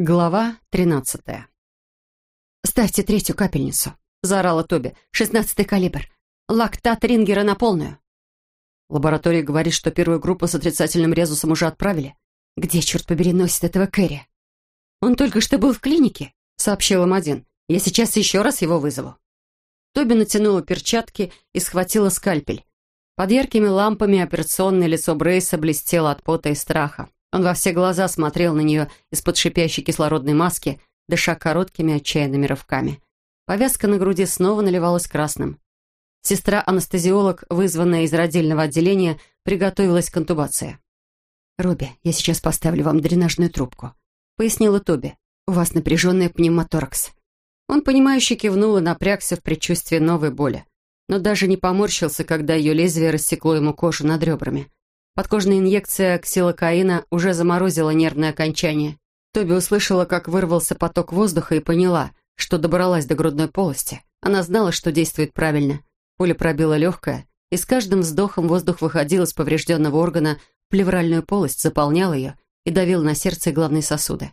Глава тринадцатая. «Ставьте третью капельницу», — заорала Тоби. «Шестнадцатый калибр. Лактат Рингера на полную». Лаборатория говорит, что первую группу с отрицательным резусом уже отправили. «Где, черт побери, носит этого Кэрри?» «Он только что был в клинике», — сообщил им один. «Я сейчас еще раз его вызову». Тоби натянула перчатки и схватила скальпель. Под яркими лампами операционное лицо Брейса блестело от пота и страха. Он во все глаза смотрел на нее из-под шипящей кислородной маски, дыша короткими отчаянными рывками. Повязка на груди снова наливалась красным. Сестра-анестезиолог, вызванная из родильного отделения, приготовилась к интубации. «Робби, я сейчас поставлю вам дренажную трубку», — пояснила Тоби. «У вас напряженный пневмоторакс». Он, понимающе кивнул и напрягся в предчувствии новой боли. Но даже не поморщился, когда ее лезвие рассекло ему кожу над ребрами. Подкожная инъекция ксилокаина уже заморозила нервное окончание. Тоби услышала, как вырвался поток воздуха и поняла, что добралась до грудной полости. Она знала, что действует правильно. Пуля пробила легкое, и с каждым вздохом воздух выходил из поврежденного органа плевральную полость, заполнял ее и давил на сердце и главные сосуды.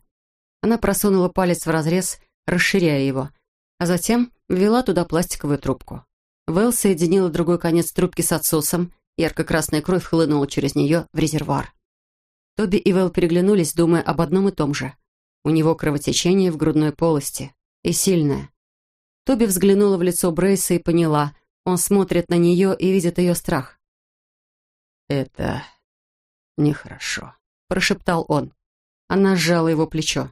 Она просунула палец в разрез, расширяя его, а затем ввела туда пластиковую трубку. Вэл соединила другой конец трубки с отсосом Ярко-красная кровь хлынула через нее в резервуар. Тоби и Вэл переглянулись, думая об одном и том же. У него кровотечение в грудной полости. И сильное. Тоби взглянула в лицо Брейса и поняла, он смотрит на нее и видит ее страх. «Это нехорошо», — прошептал он. Она сжала его плечо.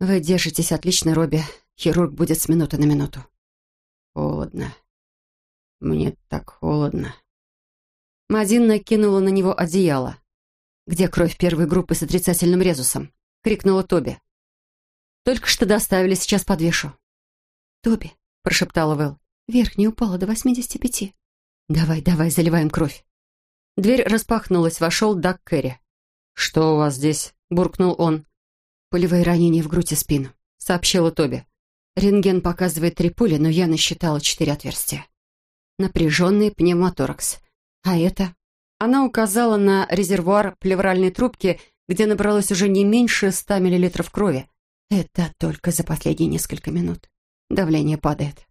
«Вы держитесь отлично, Робби. Хирург будет с минуты на минуту». «Холодно. Мне так холодно». Мадин накинула на него одеяло. «Где кровь первой группы с отрицательным резусом?» — крикнула Тоби. «Только что доставили, сейчас подвешу». «Тоби», — прошептала Вэл, — «верхняя упала до восьмидесяти пяти». «Давай, давай, заливаем кровь». Дверь распахнулась, вошел Дак Керри. «Что у вас здесь?» — буркнул он. «Пулевые ранения в грудь и спину», — сообщила Тоби. Рентген показывает три пули, но я насчитала четыре отверстия. Напряженный пневмоторакс. А это? Она указала на резервуар плевральной трубки, где набралось уже не меньше ста миллилитров крови. Это только за последние несколько минут. Давление падает.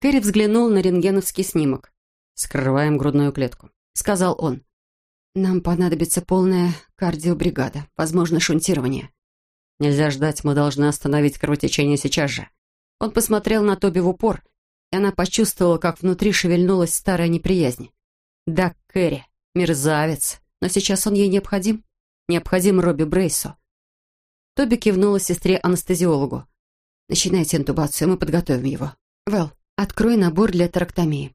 Кэрри взглянул на рентгеновский снимок. «Скрываем грудную клетку», — сказал он. «Нам понадобится полная кардиобригада, возможно, шунтирование». «Нельзя ждать, мы должны остановить кровотечение сейчас же». Он посмотрел на Тоби в упор, и она почувствовала, как внутри шевельнулась старая неприязнь. Да, Кэрри, мерзавец. Но сейчас он ей необходим. Необходим Робби Брейсу. Тоби кивнула сестре-анестезиологу. «Начинайте интубацию, мы подготовим его. Вэл, открой набор для тарактомии».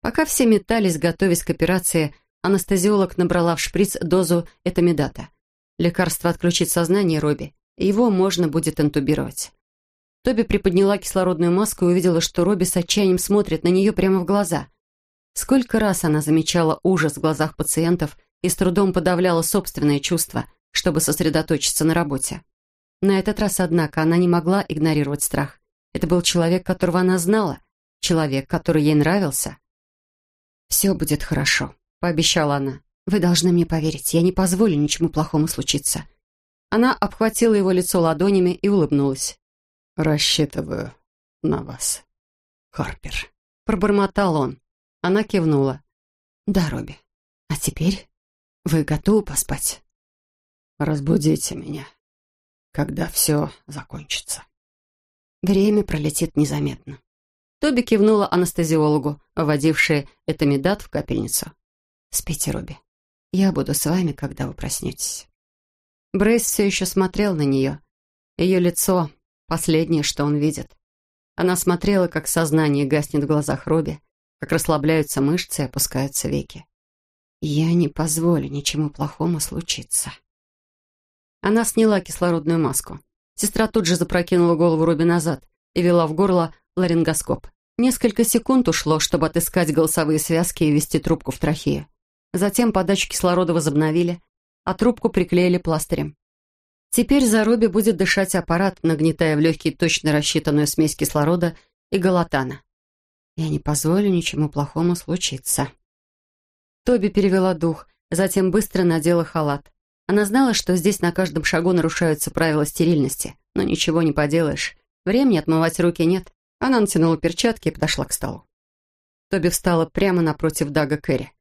Пока все метались, готовясь к операции, анестезиолог набрала в шприц дозу этамидата. Лекарство отключит сознание Робби, и его можно будет интубировать. Тоби приподняла кислородную маску и увидела, что Робби с отчаянием смотрит на нее прямо в глаза. Сколько раз она замечала ужас в глазах пациентов и с трудом подавляла собственные чувства, чтобы сосредоточиться на работе. На этот раз, однако, она не могла игнорировать страх. Это был человек, которого она знала, человек, который ей нравился. «Все будет хорошо», — пообещала она. «Вы должны мне поверить, я не позволю ничему плохому случиться». Она обхватила его лицо ладонями и улыбнулась. «Рассчитываю на вас, Харпер», — пробормотал он. Она кивнула. «Да, Робби. А теперь вы готовы поспать?» «Разбудите меня, когда все закончится». Время пролетит незаметно. Тоби кивнула анестезиологу, вводившей этамидат в капельницу. «Спите, Робби. Я буду с вами, когда вы проснетесь». Брейс все еще смотрел на нее. Ее лицо — последнее, что он видит. Она смотрела, как сознание гаснет в глазах Робби, как расслабляются мышцы и опускаются веки. Я не позволю ничему плохому случиться. Она сняла кислородную маску. Сестра тут же запрокинула голову Руби назад и вела в горло ларингоскоп. Несколько секунд ушло, чтобы отыскать голосовые связки и ввести трубку в трахею. Затем подачу кислорода возобновили, а трубку приклеили пластырем. Теперь за Руби будет дышать аппарат, нагнетая в легкие точно рассчитанную смесь кислорода и галатана. Я не позволю ничему плохому случиться. Тоби перевела дух, затем быстро надела халат. Она знала, что здесь на каждом шагу нарушаются правила стерильности, но ничего не поделаешь. Времени отмывать руки нет. Она натянула перчатки и подошла к столу. Тоби встала прямо напротив Дага Кэрри.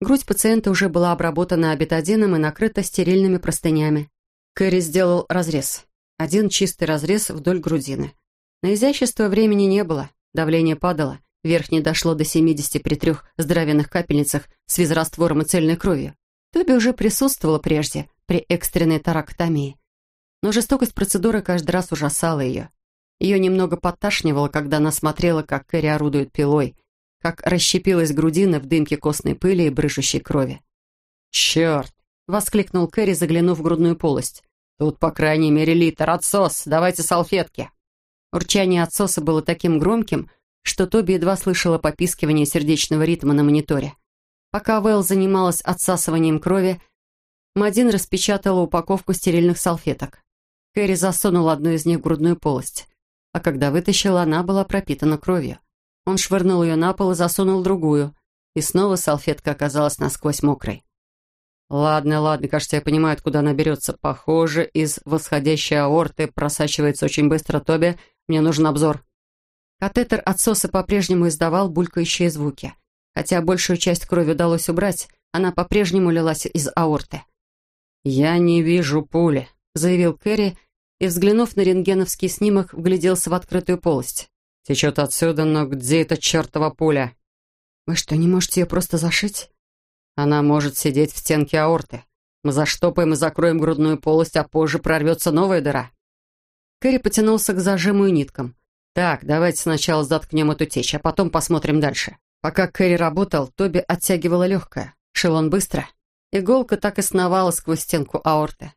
Грудь пациента уже была обработана абетадином и накрыта стерильными простынями. Кэрри сделал разрез. Один чистый разрез вдоль грудины. На изящество времени не было, давление падало, верхнее дошло до 70 при трех здоровенных капельницах с визраствором и цельной кровью. Тоби уже присутствовала прежде, при экстренной тарактомии. Но жестокость процедуры каждый раз ужасала ее. Ее немного подташнивало, когда она смотрела, как Кэрри орудует пилой, как расщепилась грудина в дымке костной пыли и брыжущей крови. «Черт!» — воскликнул Кэрри, заглянув в грудную полость. «Тут, по крайней мере, литр. Отсос! Давайте салфетки!» Урчание отсоса было таким громким, что Тоби едва слышала попискивание сердечного ритма на мониторе. Пока Вэл занималась отсасыванием крови, Мадин распечатала упаковку стерильных салфеток. Кэрри засунула одну из них в грудную полость, а когда вытащила, она была пропитана кровью. Он швырнул ее на пол и засунул другую, и снова салфетка оказалась насквозь мокрой. «Ладно, ладно, кажется, я понимаю, откуда она берется. Похоже, из восходящей аорты просачивается очень быстро Тоби. Мне нужен обзор». Катетер отсоса по-прежнему издавал булькающие звуки. Хотя большую часть крови удалось убрать, она по-прежнему лилась из аорты. «Я не вижу пули», — заявил Кэрри, и, взглянув на рентгеновский снимок, вгляделся в открытую полость. Течет отсюда, но где эта чертова пуля? Вы что, не можете ее просто зашить? Она может сидеть в стенке аорты. Мы заштопаем и закроем грудную полость, а позже прорвется новая дыра. Кэрри потянулся к зажиму и ниткам. Так, давайте сначала заткнем эту течь, а потом посмотрим дальше. Пока Кэрри работал, Тоби оттягивала легкое. Шил он быстро. Иголка так и сновала сквозь стенку аорты.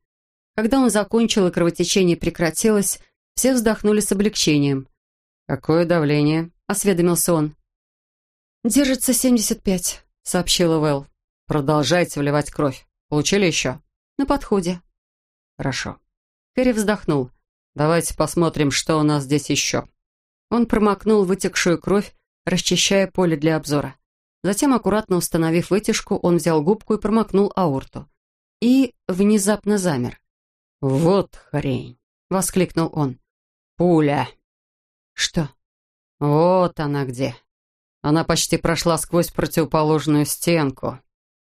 Когда он закончил и кровотечение прекратилось, все вздохнули с облегчением. «Какое давление?» — осведомился он. «Держится 75», — сообщила Вэл. «Продолжайте вливать кровь. Получили еще?» «На подходе». «Хорошо». Кэрри вздохнул. «Давайте посмотрим, что у нас здесь еще». Он промокнул вытекшую кровь, расчищая поле для обзора. Затем, аккуратно установив вытяжку, он взял губку и промокнул аорту. И внезапно замер. «Вот хрень!» — воскликнул он. «Пуля!» «Что?» «Вот она где. Она почти прошла сквозь противоположную стенку».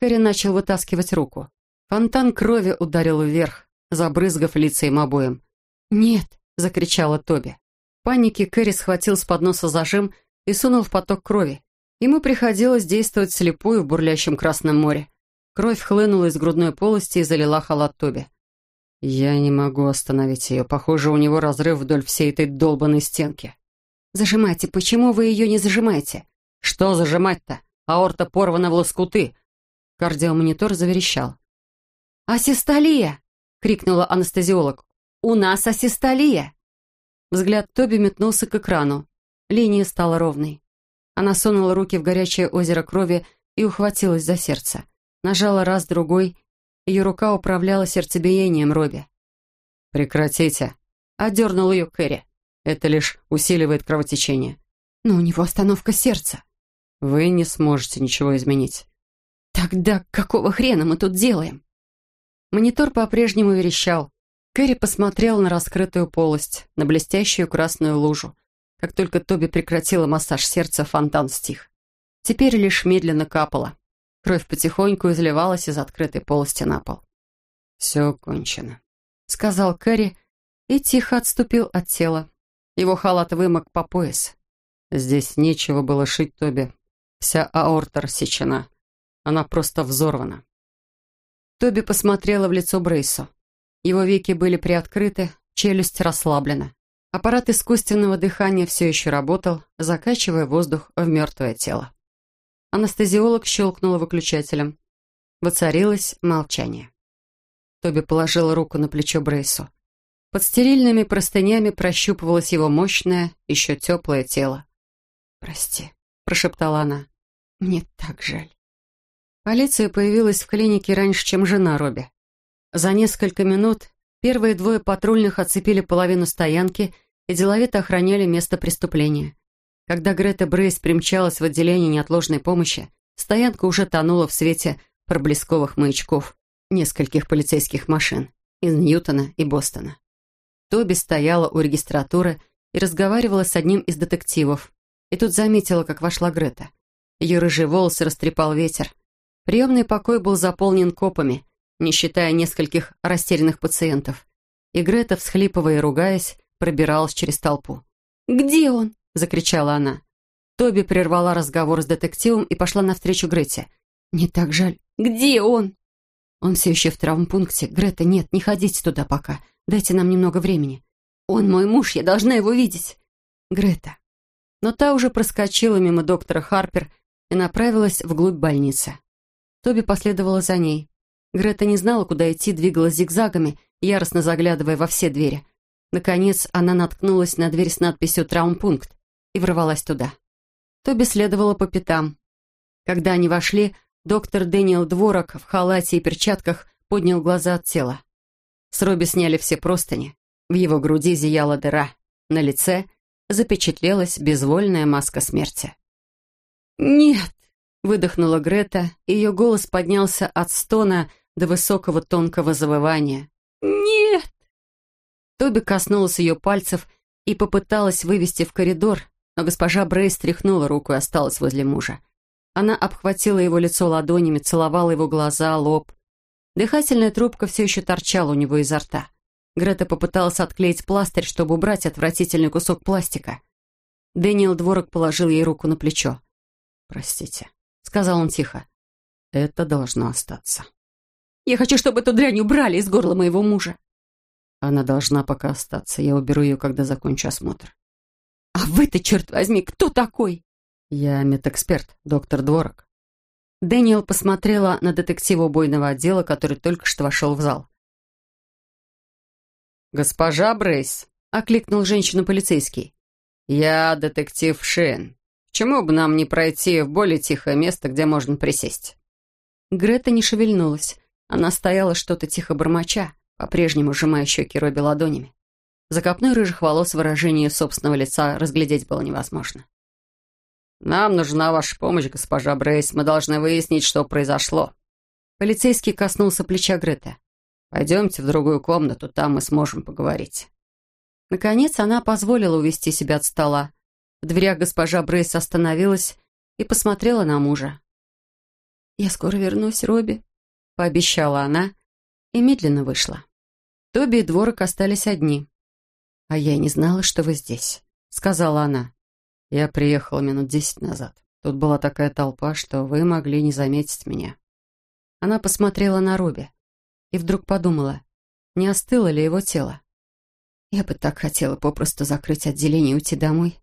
Кэрри начал вытаскивать руку. Фонтан крови ударил вверх, забрызгав лица им обоим. «Нет!» — закричала Тоби. В панике Кэрри схватил с подноса зажим и сунул в поток крови. Ему приходилось действовать слепую в бурлящем Красном море. Кровь хлынула из грудной полости и залила халат Тоби. «Я не могу остановить ее. Похоже, у него разрыв вдоль всей этой долбанной стенки». «Зажимайте. Почему вы ее не зажимаете?» «Что зажимать-то? Аорта порвана в лоскуты». Кардиомонитор заверещал. «Асистолия!» — крикнула анестезиолог. «У нас асистолия!» Взгляд Тоби метнулся к экрану. Линия стала ровной. Она сунула руки в горячее озеро крови и ухватилась за сердце. Нажала раз-другой ее рука управляла сердцебиением Робби. «Прекратите!» — одернул ее Кэрри. «Это лишь усиливает кровотечение». «Но у него остановка сердца». «Вы не сможете ничего изменить». «Тогда какого хрена мы тут делаем?» Монитор по-прежнему верещал. Кэрри посмотрел на раскрытую полость, на блестящую красную лужу. Как только Тоби прекратила массаж сердца, фонтан стих. Теперь лишь медленно капало. Кровь потихоньку изливалась из открытой полости на пол. «Все кончено», — сказал Кэрри и тихо отступил от тела. Его халат вымок по пояс. Здесь нечего было шить Тоби. Вся аорта рассечена. Она просто взорвана. Тоби посмотрела в лицо Брейсу. Его веки были приоткрыты, челюсть расслаблена. Аппарат искусственного дыхания все еще работал, закачивая воздух в мертвое тело. Анестезиолог щелкнула выключателем. Воцарилось молчание. Тоби положила руку на плечо Брейсу. Под стерильными простынями прощупывалось его мощное, еще теплое тело. «Прости», — прошептала она. «Мне так жаль». Полиция появилась в клинике раньше, чем жена Робби. За несколько минут первые двое патрульных оцепили половину стоянки и деловито охраняли место преступления. Когда Грета Брейс примчалась в отделение неотложной помощи, стоянка уже тонула в свете проблесковых маячков. нескольких полицейских машин из Ньютона и Бостона. Тоби стояла у регистратуры и разговаривала с одним из детективов. И тут заметила, как вошла Грета. Ее рыжие волосы растрепал ветер. Приемный покой был заполнен копами, не считая нескольких растерянных пациентов. И Грета, всхлипывая и ругаясь, пробиралась через толпу. «Где он?» — закричала она. Тоби прервала разговор с детективом и пошла навстречу Грете. «Не так жаль. Где он?» «Он все еще в травмпункте. Грета, нет, не ходите туда пока. Дайте нам немного времени. Он мой муж, я должна его видеть». «Грета». Но та уже проскочила мимо доктора Харпер и направилась вглубь больницы. Тоби последовала за ней. Грета не знала, куда идти, двигалась зигзагами, яростно заглядывая во все двери. Наконец, она наткнулась на дверь с надписью «Траумпункт» и ворвалась туда. Тоби следовала по пятам. Когда они вошли, доктор Дэниел Дворок в халате и перчатках поднял глаза от тела. С Робби сняли все простыни. В его груди зияла дыра. На лице запечатлелась безвольная маска смерти. «Нет!» — выдохнула Грета, и ее голос поднялся от стона до высокого тонкого завывания. «Нет!» Тоби коснулась ее пальцев и попыталась вывести в коридор, но госпожа Брейс тряхнула руку и осталась возле мужа. Она обхватила его лицо ладонями, целовала его глаза, лоб. Дыхательная трубка все еще торчала у него изо рта. Грета попыталась отклеить пластырь, чтобы убрать отвратительный кусок пластика. Дэниел Дворок положил ей руку на плечо. «Простите», — сказал он тихо. «Это должно остаться». «Я хочу, чтобы эту дрянь убрали из горла моего мужа». «Она должна пока остаться. Я уберу ее, когда закончу осмотр». «А вы-то, черт возьми, кто такой?» «Я медэксперт, доктор Дворок». Дэниел посмотрела на детектива убойного отдела, который только что вошел в зал. «Госпожа Брейс», — окликнул женщину полицейский. «Я детектив Шейн. Почему бы нам не пройти в более тихое место, где можно присесть?» Грета не шевельнулась. Она стояла что-то тихо бормоча, по-прежнему сжимая щеки Робби ладонями. За копной рыжих волос выражение собственного лица разглядеть было невозможно. «Нам нужна ваша помощь, госпожа Брейс. Мы должны выяснить, что произошло». Полицейский коснулся плеча Греты. «Пойдемте в другую комнату, там мы сможем поговорить». Наконец она позволила увести себя от стола. В дверях госпожа Брейс остановилась и посмотрела на мужа. «Я скоро вернусь, Робби», — пообещала она и медленно вышла. Тоби и Дворок остались одни. «А я не знала, что вы здесь», — сказала она. «Я приехала минут десять назад. Тут была такая толпа, что вы могли не заметить меня». Она посмотрела на Руби и вдруг подумала, не остыло ли его тело. Я бы так хотела попросту закрыть отделение и уйти домой.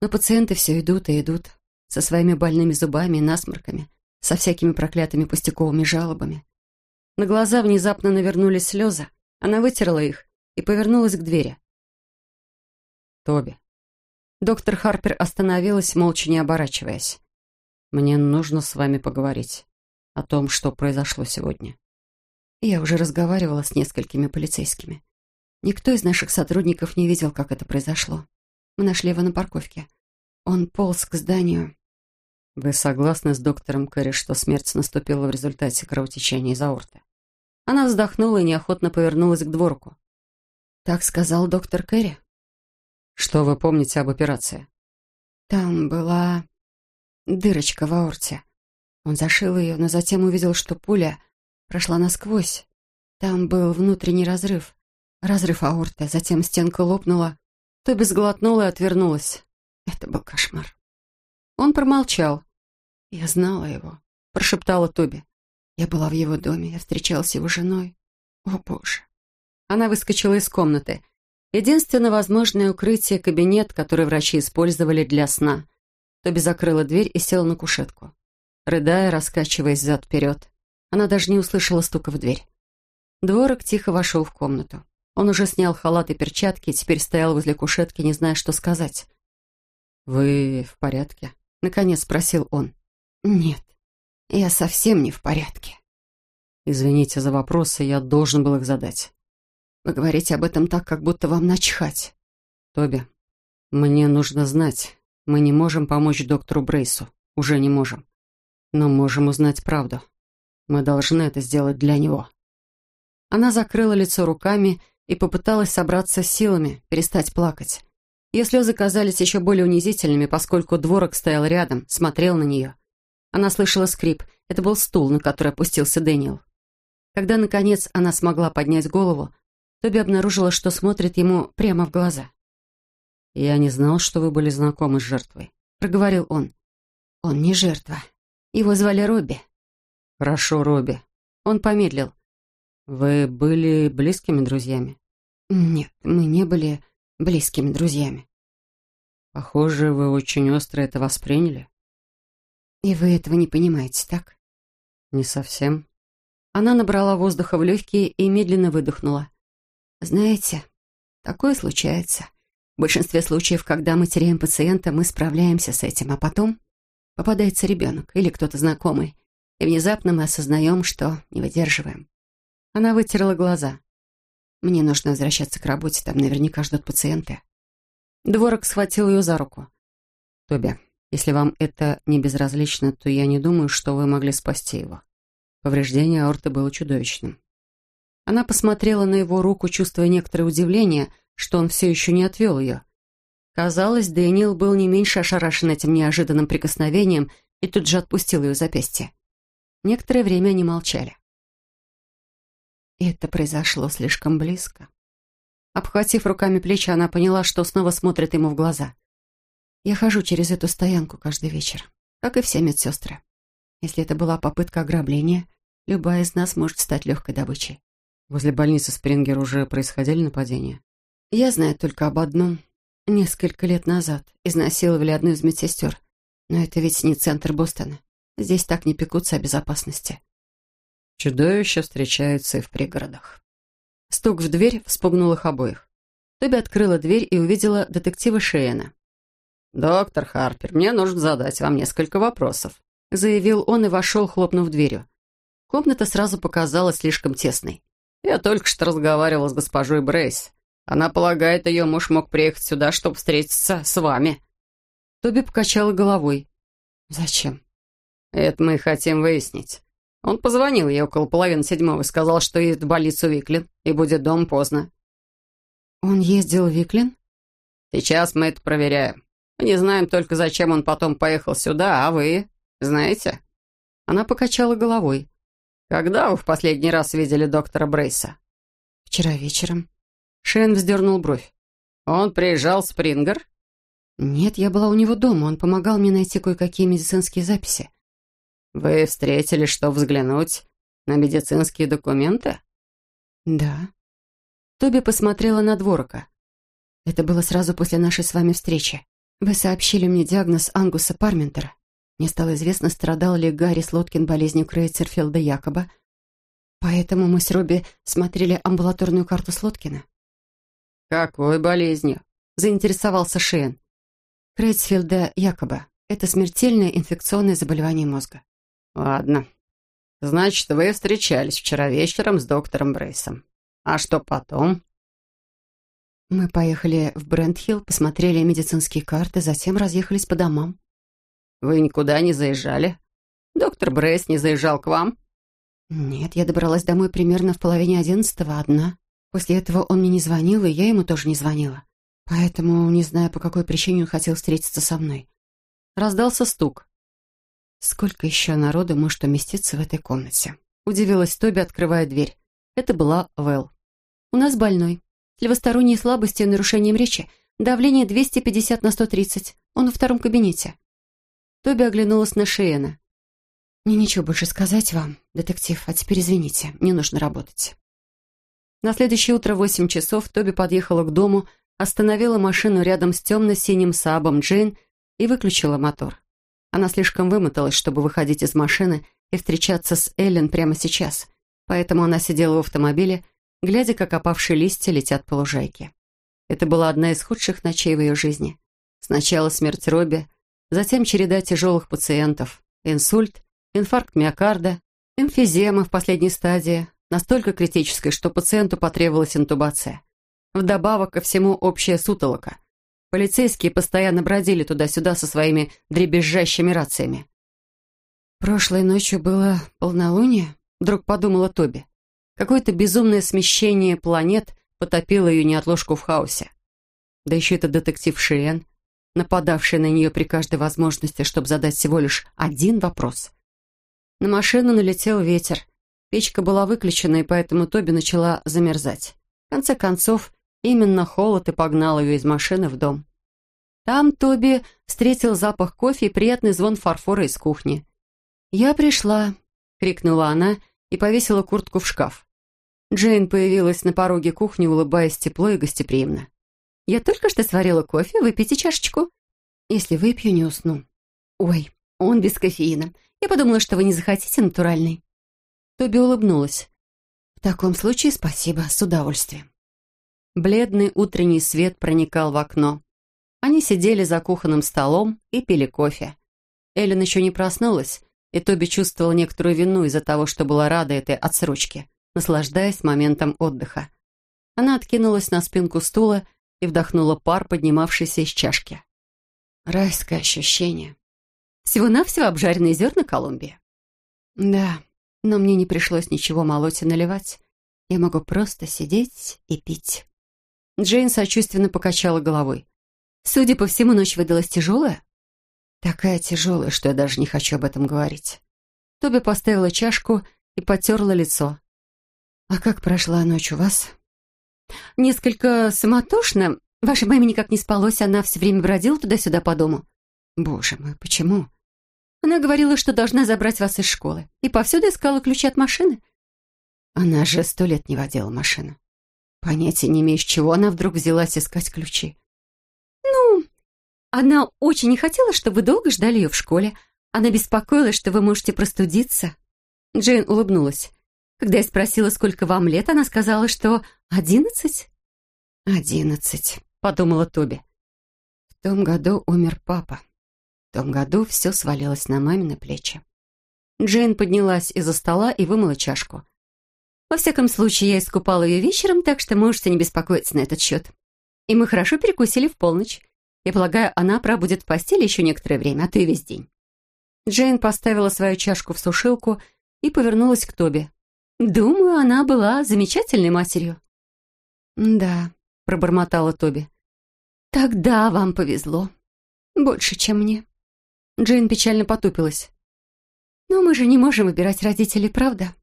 Но пациенты все идут и идут, со своими больными зубами и насморками, со всякими проклятыми пустяковыми жалобами. На глаза внезапно навернулись слезы. Она вытерла их и повернулась к двери. Тоби. Доктор Харпер остановилась, молча не оборачиваясь. «Мне нужно с вами поговорить о том, что произошло сегодня». Я уже разговаривала с несколькими полицейскими. Никто из наших сотрудников не видел, как это произошло. Мы нашли его на парковке. Он полз к зданию. Вы согласны с доктором Кэрри, что смерть наступила в результате кровотечения из аорты? Она вздохнула и неохотно повернулась к дворку. Так сказал доктор Кэрри. Что вы помните об операции? Там была дырочка в аорте. Он зашил ее, но затем увидел, что пуля прошла насквозь. Там был внутренний разрыв. Разрыв аорты, затем стенка лопнула. Тоби сглотнула и отвернулась. Это был кошмар. Он промолчал. «Я знала его», — прошептала Тоби. «Я была в его доме, я встречалась с его женой. О, Боже!» Она выскочила из комнаты. Единственное возможное укрытие — кабинет, который врачи использовали для сна. Тоби закрыла дверь и села на кушетку. Рыдая, раскачиваясь зад-вперед. Она даже не услышала стука в дверь. Дворок тихо вошел в комнату. Он уже снял халат и перчатки и теперь стоял возле кушетки, не зная, что сказать. «Вы в порядке?» — наконец спросил он. «Нет, я совсем не в порядке». «Извините за вопросы, я должен был их задать». Вы говорите об этом так, как будто вам начхать. Тоби, мне нужно знать. Мы не можем помочь доктору Брейсу. Уже не можем. Но можем узнать правду. Мы должны это сделать для него». Она закрыла лицо руками и попыталась собраться силами, перестать плакать. Ее слезы казались еще более унизительными, поскольку дворок стоял рядом, смотрел на нее. Она слышала скрип. Это был стул, на который опустился Дэниел. Когда, наконец, она смогла поднять голову, Тоби обнаружила, что смотрит ему прямо в глаза. «Я не знал, что вы были знакомы с жертвой», — проговорил он. «Он не жертва. Его звали Робби». «Хорошо, Робби». Он помедлил. «Вы были близкими друзьями?» «Нет, мы не были близкими друзьями». «Похоже, вы очень остро это восприняли». «И вы этого не понимаете, так?» «Не совсем». Она набрала воздуха в легкие и медленно выдохнула. «Знаете, такое случается. В большинстве случаев, когда мы теряем пациента, мы справляемся с этим, а потом попадается ребенок или кто-то знакомый, и внезапно мы осознаем, что не выдерживаем. Она вытерла глаза. Мне нужно возвращаться к работе, там наверняка ждут пациенты. Дворок схватил ее за руку. «Тоби, если вам это не безразлично, то я не думаю, что вы могли спасти его. Повреждение аорты было чудовищным. Она посмотрела на его руку, чувствуя некоторое удивление, что он все еще не отвел ее. Казалось, Дэниел был не меньше ошарашен этим неожиданным прикосновением и тут же отпустил ее запястье. Некоторое время они молчали. это произошло слишком близко. Обхватив руками плечи, она поняла, что снова смотрит ему в глаза. «Я хожу через эту стоянку каждый вечер, как и все медсестры. Если это была попытка ограбления, любая из нас может стать легкой добычей. Возле больницы Спрингер уже происходили нападения? Я знаю только об одном. Несколько лет назад изнасиловали одну из медсестер. Но это ведь не центр Бостона. Здесь так не пекутся о безопасности. Чудовища встречаются и в пригородах. Стук в дверь вспугнул их обоих. Тоби открыла дверь и увидела детектива Шейена. «Доктор Харпер, мне нужно задать вам несколько вопросов», заявил он и вошел, хлопнув дверью. Комната сразу показалась слишком тесной. Я только что разговаривал с госпожой Брейс. Она полагает, ее муж мог приехать сюда, чтобы встретиться с вами». Тоби покачала головой. «Зачем?» «Это мы хотим выяснить. Он позвонил ей около половины седьмого и сказал, что едет в больницу Виклин и будет дом поздно». «Он ездил в Виклин?» «Сейчас мы это проверяем. Не знаем только, зачем он потом поехал сюда, а вы знаете?» Она покачала головой. «Когда вы в последний раз видели доктора Брейса?» «Вчера вечером». Шен вздернул бровь. «Он приезжал в Спрингер?» «Нет, я была у него дома. Он помогал мне найти кое-какие медицинские записи». «Вы встретили, что взглянуть на медицинские документы?» «Да». Тоби посмотрела на дворока. «Это было сразу после нашей с вами встречи. Вы сообщили мне диагноз Ангуса Парментера. Мне стало известно, страдал ли Гарри Слоткин болезнью Крейцерфилда якобы. Поэтому мы с Робби смотрели амбулаторную карту Слоткина. «Какой болезнью?» — заинтересовался Шейн. Крейцфилда якобы. Это смертельное инфекционное заболевание мозга. «Ладно. Значит, вы встречались вчера вечером с доктором Брейсом. А что потом?» Мы поехали в Брентхилл, посмотрели медицинские карты, затем разъехались по домам. Вы никуда не заезжали? Доктор Брейс не заезжал к вам? Нет, я добралась домой примерно в половине одиннадцатого одна. После этого он мне не звонил, и я ему тоже не звонила. Поэтому не знаю, по какой причине он хотел встретиться со мной. Раздался стук. Сколько еще народу может уместиться в этой комнате? Удивилась Тоби, открывая дверь. Это была Вэл. У нас больной. Левосторонней слабостью и нарушением речи. Давление 250 на 130. Он во втором кабинете. Тоби оглянулась на Шиена. «Мне нечего больше сказать вам, детектив, а теперь извините, мне нужно работать». На следующее утро в восемь часов Тоби подъехала к дому, остановила машину рядом с темно-синим Саабом Джейн и выключила мотор. Она слишком вымоталась, чтобы выходить из машины и встречаться с Эллен прямо сейчас, поэтому она сидела в автомобиле, глядя, как опавшие листья летят по лужайке. Это была одна из худших ночей в ее жизни. Сначала смерть Робби, Затем череда тяжелых пациентов. Инсульт, инфаркт миокарда, эмфизема в последней стадии, настолько критической, что пациенту потребовалась интубация. Вдобавок ко всему общая сутолока. Полицейские постоянно бродили туда-сюда со своими дребезжащими рациями. «Прошлой ночью было полнолуние?» Вдруг подумала Тоби. Какое-то безумное смещение планет потопило ее неотложку в хаосе. Да еще это детектив Шиен, нападавший на нее при каждой возможности, чтобы задать всего лишь один вопрос. На машину налетел ветер. Печка была выключена, и поэтому Тоби начала замерзать. В конце концов, именно холод и погнал ее из машины в дом. Там Тоби встретил запах кофе и приятный звон фарфора из кухни. «Я пришла», — крикнула она и повесила куртку в шкаф. Джейн появилась на пороге кухни, улыбаясь тепло и гостеприимно. «Я только что сварила кофе, выпейте чашечку». «Если выпью, не усну». «Ой, он без кофеина. Я подумала, что вы не захотите натуральный». Тоби улыбнулась. «В таком случае спасибо, с удовольствием». Бледный утренний свет проникал в окно. Они сидели за кухонным столом и пили кофе. Эллен еще не проснулась, и Тоби чувствовал некоторую вину из-за того, что была рада этой отсрочке, наслаждаясь моментом отдыха. Она откинулась на спинку стула и вдохнула пар, поднимавшийся из чашки. Райское ощущение. Всего-навсего обжаренные зерна Колумбии. Да, но мне не пришлось ничего молоть и наливать. Я могу просто сидеть и пить. Джейн сочувственно покачала головой. Судя по всему, ночь выдалась тяжелая. Такая тяжелая, что я даже не хочу об этом говорить. Тоби поставила чашку и потерла лицо. «А как прошла ночь у вас?» «Несколько суматошно. Вашей маме никак не спалось, она все время бродила туда-сюда по дому». «Боже мой, почему?» Она говорила, что должна забрать вас из школы, и повсюду искала ключи от машины. Она же сто лет не водила машину. Понятия не имею, с чего она вдруг взялась искать ключи. «Ну, она очень не хотела, чтобы вы долго ждали ее в школе. Она беспокоилась, что вы можете простудиться». Джейн улыбнулась. Когда я спросила, сколько вам лет, она сказала, что одиннадцать. «Одиннадцать», — подумала Тоби. В том году умер папа. В том году все свалилось на мамины плечи. Джейн поднялась из-за стола и вымыла чашку. «Во всяком случае, я искупала ее вечером, так что можете не беспокоиться на этот счет. И мы хорошо перекусили в полночь. Я полагаю, она пробудет в постели еще некоторое время, а то и весь день». Джейн поставила свою чашку в сушилку и повернулась к Тоби. «Думаю, она была замечательной матерью». «Да», — пробормотала Тоби. «Тогда вам повезло. Больше, чем мне». Джейн печально потупилась. «Но мы же не можем выбирать родителей, правда?»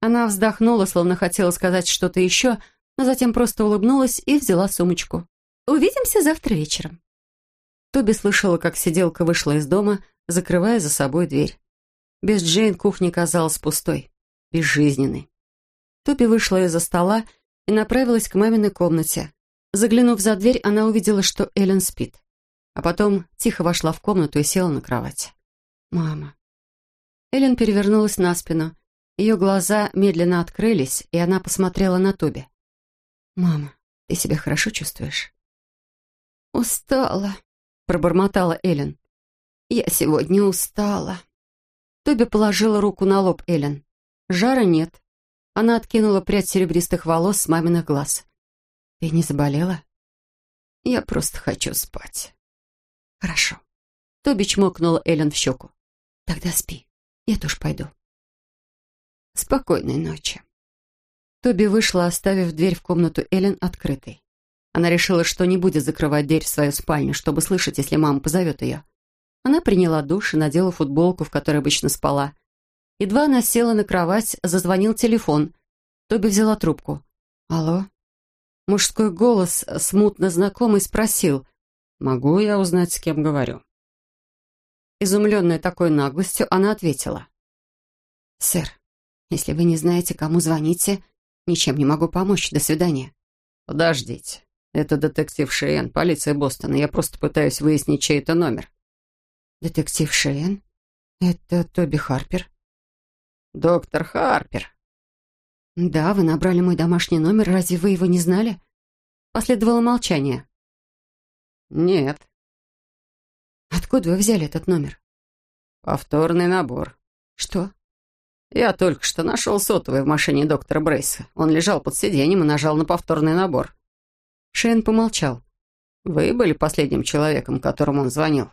Она вздохнула, словно хотела сказать что-то еще, но затем просто улыбнулась и взяла сумочку. «Увидимся завтра вечером». Тоби слышала, как сиделка вышла из дома, закрывая за собой дверь. Без Джейн кухня казалась пустой, безжизненной. Тоби вышла из-за стола и направилась к маминой комнате. Заглянув за дверь, она увидела, что Эллен спит. А потом тихо вошла в комнату и села на кровать. «Мама». Эллен перевернулась на спину. Ее глаза медленно открылись, и она посмотрела на Тоби. «Мама, ты себя хорошо чувствуешь?» «Устала», — пробормотала Эллен. «Я сегодня устала». Тоби положила руку на лоб Эллен. Жара нет. Она откинула прядь серебристых волос с маминых глаз. «Ты не заболела?» «Я просто хочу спать». «Хорошо». Тоби чмокнула Эллен в щеку. «Тогда спи. Я тоже пойду». «Спокойной ночи». Тоби вышла, оставив дверь в комнату Эллен открытой. Она решила, что не будет закрывать дверь в свою спальню, чтобы слышать, если мама позовет ее. Она приняла душ и надела футболку, в которой обычно спала. Едва она села на кровать, зазвонил телефон. Тоби взяла трубку. «Алло?» Мужской голос, смутно знакомый, спросил, «Могу я узнать, с кем говорю?» Изумленная такой наглостью, она ответила. «Сэр, если вы не знаете, кому звоните, ничем не могу помочь. До свидания». «Подождите. Это детектив Шейен, полиция Бостона. Я просто пытаюсь выяснить, чей это номер». «Детектив Шейен? Это Тоби Харпер?» «Доктор Харпер». «Да, вы набрали мой домашний номер. Разве вы его не знали?» Последовало молчание. «Нет». «Откуда вы взяли этот номер?» «Повторный набор». «Что?» «Я только что нашел сотовый в машине доктора Брейса. Он лежал под сиденьем и нажал на повторный набор». Шейн помолчал. «Вы были последним человеком, которому он звонил?»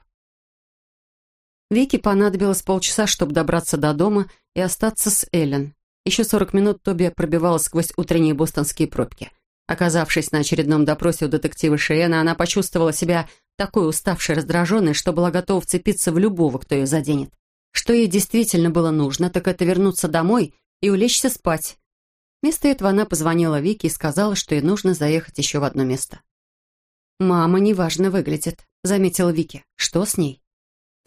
Вике понадобилось полчаса, чтобы добраться до дома и остаться с Эллен. Еще сорок минут Тоби пробивалась сквозь утренние бостонские пробки. Оказавшись на очередном допросе у детектива Шиена, она почувствовала себя такой уставшей, раздраженной, что была готова вцепиться в любого, кто ее заденет. Что ей действительно было нужно, так это вернуться домой и улечься спать. Вместо этого она позвонила Вике и сказала, что ей нужно заехать еще в одно место. «Мама неважно выглядит», — заметила Вики. «Что с ней?»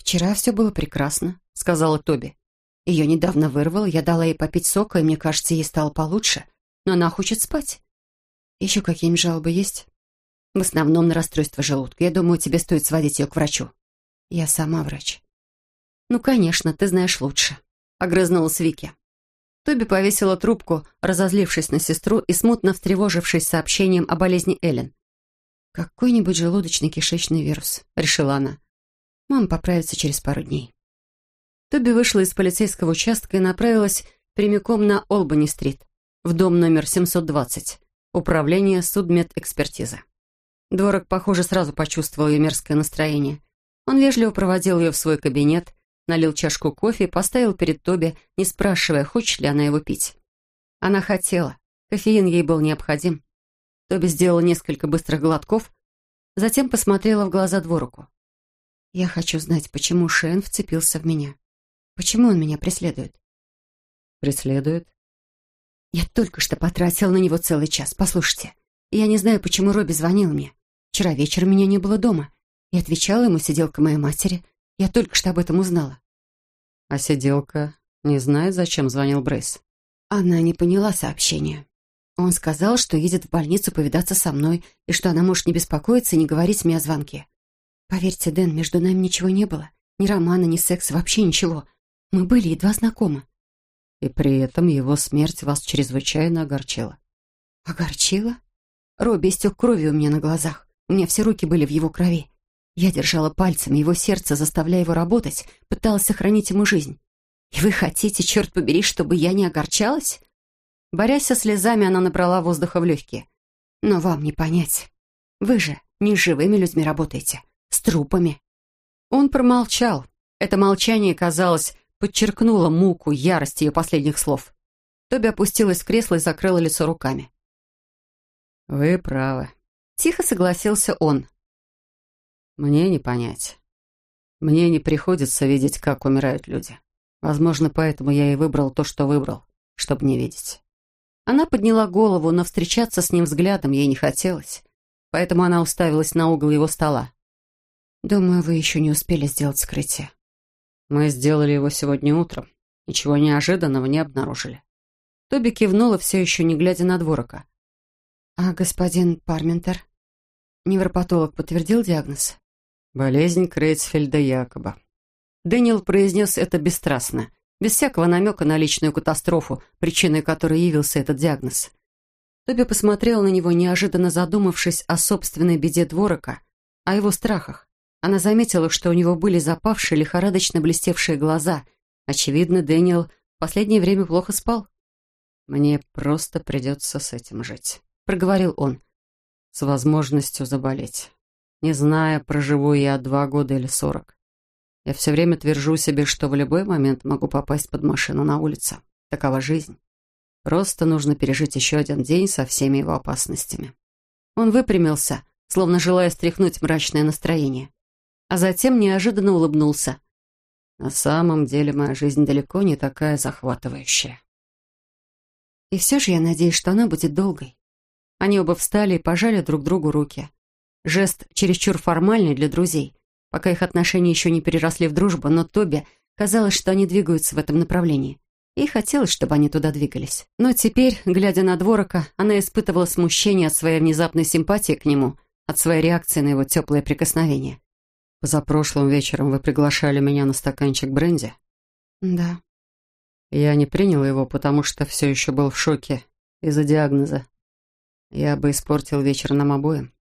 «Вчера все было прекрасно», — сказала Тоби. «Ее недавно вырвал, я дала ей попить сока, и мне кажется, ей стало получше, но она хочет спать». «Еще какие-нибудь жалобы есть?» «В основном на расстройство желудка. Я думаю, тебе стоит сводить ее к врачу». «Я сама врач». «Ну, конечно, ты знаешь лучше», — огрызнулась Вики. Тоби повесила трубку, разозлившись на сестру и смутно встревожившись сообщением о болезни Эллен. «Какой-нибудь желудочно-кишечный вирус», — решила она. «Мама поправится через пару дней». Тоби вышла из полицейского участка и направилась прямиком на Олбани-стрит, в дом номер 720, управление судмедэкспертизы. Дворок, похоже, сразу почувствовал ее мерзкое настроение. Он вежливо проводил ее в свой кабинет, налил чашку кофе и поставил перед Тоби, не спрашивая, хочет ли она его пить. Она хотела. Кофеин ей был необходим. Тоби сделала несколько быстрых глотков, затем посмотрела в глаза Двороку. «Я хочу знать, почему Шен вцепился в меня. Почему он меня преследует?» «Преследует?» «Я только что потратила на него целый час. Послушайте, я не знаю, почему Робби звонил мне. Вчера вечером меня не было дома. Я отвечала ему сиделка моей матери. Я только что об этом узнала». «А сиделка не знает, зачем звонил Брейс?» Она не поняла сообщения. Он сказал, что едет в больницу повидаться со мной, и что она может не беспокоиться и не говорить мне о звонке. Поверьте, Дэн, между нами ничего не было. Ни романа, ни секса, вообще ничего. Мы были едва знакомы. И при этом его смерть вас чрезвычайно огорчила. Огорчила? Робби истек кровью у меня на глазах. У меня все руки были в его крови. Я держала пальцами его сердце, заставляя его работать, пыталась сохранить ему жизнь. И вы хотите, черт побери, чтобы я не огорчалась? Борясь со слезами, она набрала воздуха в легкие. «Но вам не понять. Вы же не с живыми людьми работаете, трупами». Он промолчал. Это молчание, казалось, подчеркнуло муку, ярость ее последних слов. Тоби опустилась в кресло и закрыла лицо руками. «Вы правы», — тихо согласился он. «Мне не понять. Мне не приходится видеть, как умирают люди. Возможно, поэтому я и выбрал то, что выбрал, чтобы не видеть. Она подняла голову, но встречаться с ним взглядом ей не хотелось. Поэтому она уставилась на угол его стола. «Думаю, вы еще не успели сделать скрытие». «Мы сделали его сегодня утром. Ничего неожиданного не обнаружили». Тоби кивнула, все еще не глядя на дворока. «А господин Парментер?» Невропатолог подтвердил диагноз? «Болезнь Крейцфельда Якоба». Дэниел произнес это бесстрастно без всякого намека на личную катастрофу, причиной которой явился этот диагноз. Тоби посмотрела на него, неожиданно задумавшись о собственной беде дворока, о его страхах. Она заметила, что у него были запавшие, лихорадочно блестевшие глаза. Очевидно, Дэниел в последнее время плохо спал. «Мне просто придется с этим жить», — проговорил он. «С возможностью заболеть. Не зная, проживу я два года или сорок. Я все время твержу себе, что в любой момент могу попасть под машину на улице. Такова жизнь. Просто нужно пережить еще один день со всеми его опасностями. Он выпрямился, словно желая стряхнуть мрачное настроение. А затем неожиданно улыбнулся. На самом деле моя жизнь далеко не такая захватывающая. И все же я надеюсь, что она будет долгой. Они оба встали и пожали друг другу руки. Жест чересчур формальный для друзей, пока их отношения еще не переросли в дружбу, но Тоби казалось, что они двигаются в этом направлении. И хотелось, чтобы они туда двигались. Но теперь, глядя на Дворока, она испытывала смущение от своей внезапной симпатии к нему, от своей реакции на его теплое прикосновение. «Позапрошлым вечером вы приглашали меня на стаканчик бренди?» «Да». Я не принял его, потому что все еще был в шоке из-за диагноза. Я бы испортил вечер нам обоим.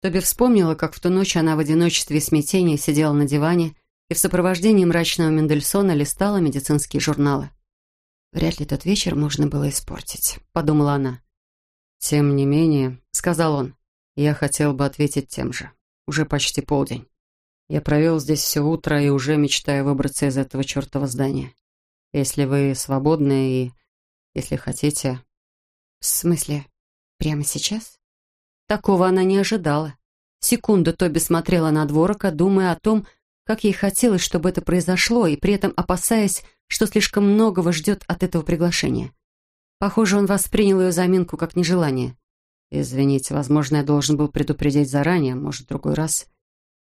Тоби вспомнила, как в ту ночь она в одиночестве и смятении сидела на диване и в сопровождении мрачного Мендельсона листала медицинские журналы. «Вряд ли тот вечер можно было испортить», — подумала она. «Тем не менее», — сказал он, — «я хотел бы ответить тем же. Уже почти полдень. Я провел здесь все утро и уже мечтаю выбраться из этого чертова здания. Если вы свободны и если хотите...» «В смысле, прямо сейчас?» Такого она не ожидала. Секунду Тоби смотрела на дворока, думая о том, как ей хотелось, чтобы это произошло, и при этом опасаясь, что слишком многого ждет от этого приглашения. Похоже, он воспринял ее заминку как нежелание. «Извините, возможно, я должен был предупредить заранее, может, в другой раз».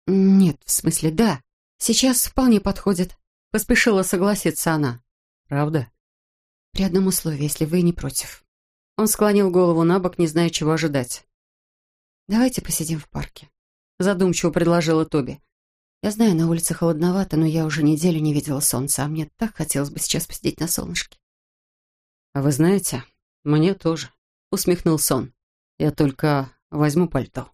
«Нет, в смысле, да. Сейчас вполне подходит», — поспешила согласиться она. «Правда?» «При одном условии, если вы не против». Он склонил голову на бок, не зная, чего ожидать. «Давайте посидим в парке», — задумчиво предложила Тоби. «Я знаю, на улице холодновато, но я уже неделю не видела солнца, а мне так хотелось бы сейчас посидеть на солнышке». «А вы знаете, мне тоже», — усмехнулся он. «Я только возьму пальто».